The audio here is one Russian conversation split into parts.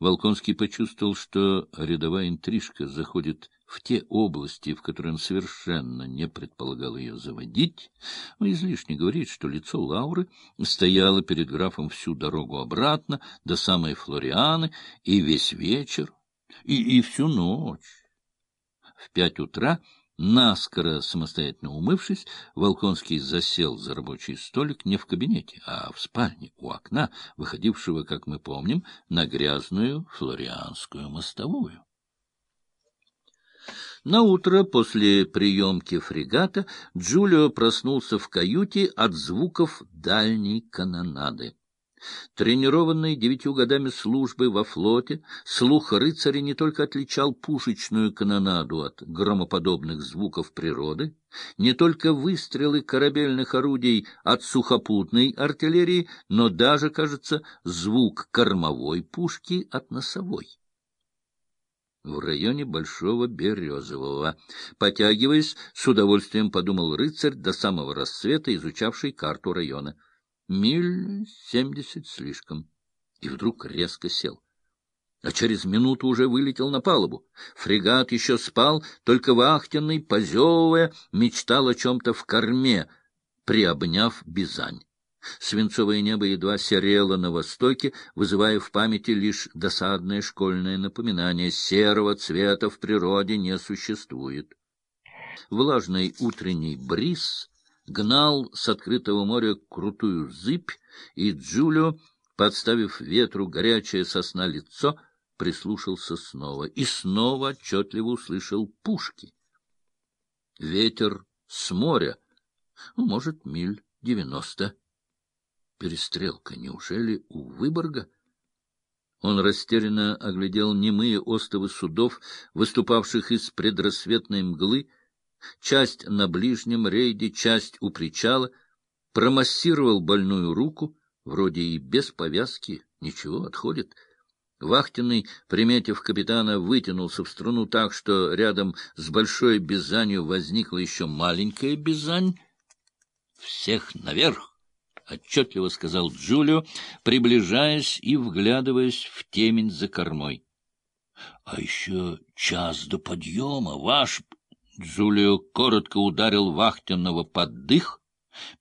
Волконский почувствовал, что рядовая интрижка заходит в те области, в которые он совершенно не предполагал ее заводить. Но излишне говорить, что лицо Лауры стояло перед графом всю дорогу обратно, до самой Флорианы, и весь вечер, и, и всю ночь. В пять утра Наскоро самостоятельно умывшись, Волконский засел за рабочий столик не в кабинете, а в спальне у окна, выходившего, как мы помним, на грязную флорианскую мостовую. На утро после приемки фрегата Джулио проснулся в каюте от звуков дальней канонады. Тренированный девятью годами службы во флоте, слух рыцаря не только отличал пушечную канонаду от громоподобных звуков природы, не только выстрелы корабельных орудий от сухопутной артиллерии, но даже, кажется, звук кормовой пушки от носовой в районе Большого Березового. Потягиваясь, с удовольствием подумал рыцарь до самого рассвета, изучавший карту района. Миль семьдесят слишком. И вдруг резко сел. А через минуту уже вылетел на палубу. Фрегат еще спал, только вахтенный, позевывая, мечтал о чем-то в корме, приобняв Бизань. Свинцовое небо едва серело на востоке, вызывая в памяти лишь досадное школьное напоминание. Серого цвета в природе не существует. Влажный утренний бриз гнал с открытого моря крутую зыбь, и Джулио, подставив ветру горячее сосна лицо, прислушался снова и снова отчетливо услышал пушки. Ветер с моря, ну, может, миль девяносто. Перестрелка, неужели у Выборга? Он растерянно оглядел немые остовы судов, выступавших из предрассветной мглы, часть на ближнем рейде, часть у причала, промассировал больную руку, вроде и без повязки, ничего, отходит. Вахтенный, приметив капитана, вытянулся в струну так, что рядом с большой бизанью возникла еще маленькая бизань. «Всех наверх!» — отчетливо сказал Джулио, приближаясь и вглядываясь в темень за кормой. — А еще час до подъема, ваш Джулио коротко ударил вахтенного под дых,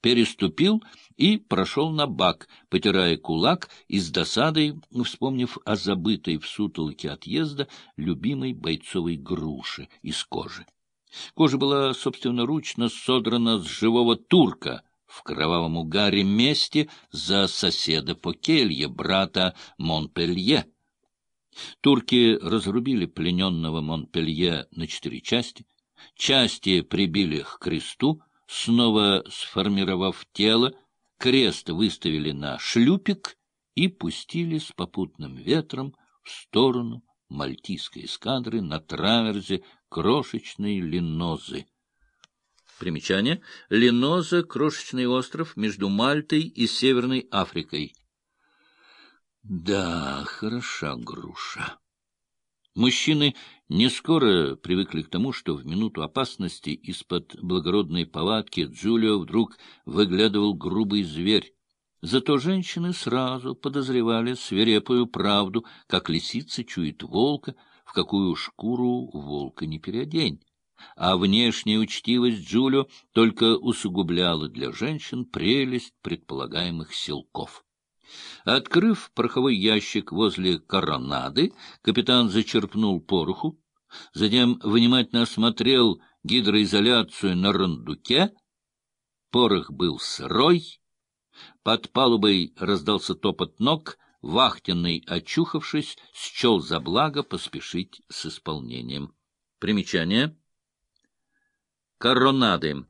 переступил и прошел на бак, потирая кулак и с досадой, вспомнив о забытой в сутолоке отъезда любимой бойцовой груши из кожи. Кожа была собственноручно содрана с живого турка в кровавом угаре мести за соседа по келье, брата Монпелье. Турки разрубили плененного Монпелье на четыре части — части прибили к кресту, снова сформировав тело, крест выставили на шлюпик и пустили с попутным ветром в сторону мальтийской эскадры на траверзе крошечной Линозы. Примечание. Линоза — крошечный остров между Мальтой и Северной Африкой. Да, хороша груша. Мужчины не скоро привыкли к тому, что в минуту опасности из-под благородной палатки Джулио вдруг выглядывал грубый зверь. Зато женщины сразу подозревали свирепую правду, как лисица чует волка, в какую шкуру волка не переодень. А внешняя учтивость Джулио только усугубляла для женщин прелесть предполагаемых силков. Открыв пороховой ящик возле коронады, капитан зачерпнул пороху, затем внимательно осмотрел гидроизоляцию на рандуке. Порох был сырой. Под палубой раздался топот ног. Вахтенный, очухавшись, счел за благо поспешить с исполнением. Примечание. Коронады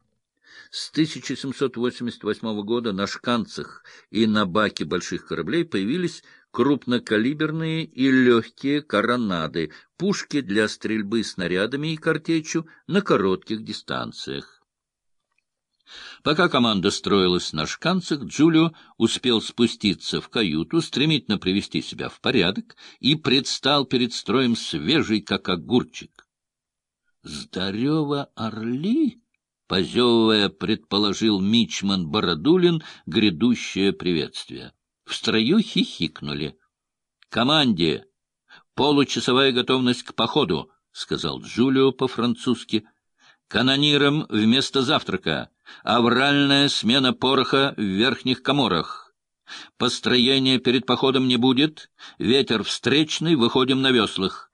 с 1788 года на шканцах и на баке больших кораблей появились крупнокалиберные и легкие коронады, пушки для стрельбы снарядами и картечью на коротких дистанциях. Пока команда строилась на шканцах, Джулио успел спуститься в каюту, стремительно привести себя в порядок и предстал перед строем свежий, как огурчик. — Здарево орли! Позевывая, предположил Мичман Бородулин грядущее приветствие. В строю хихикнули. Команде Получасовая готовность к походу, — сказал Джулио по-французски. Канонирам вместо завтрака. Авральная смена пороха в верхних коморах. Построения перед походом не будет. Ветер встречный, выходим на веслах.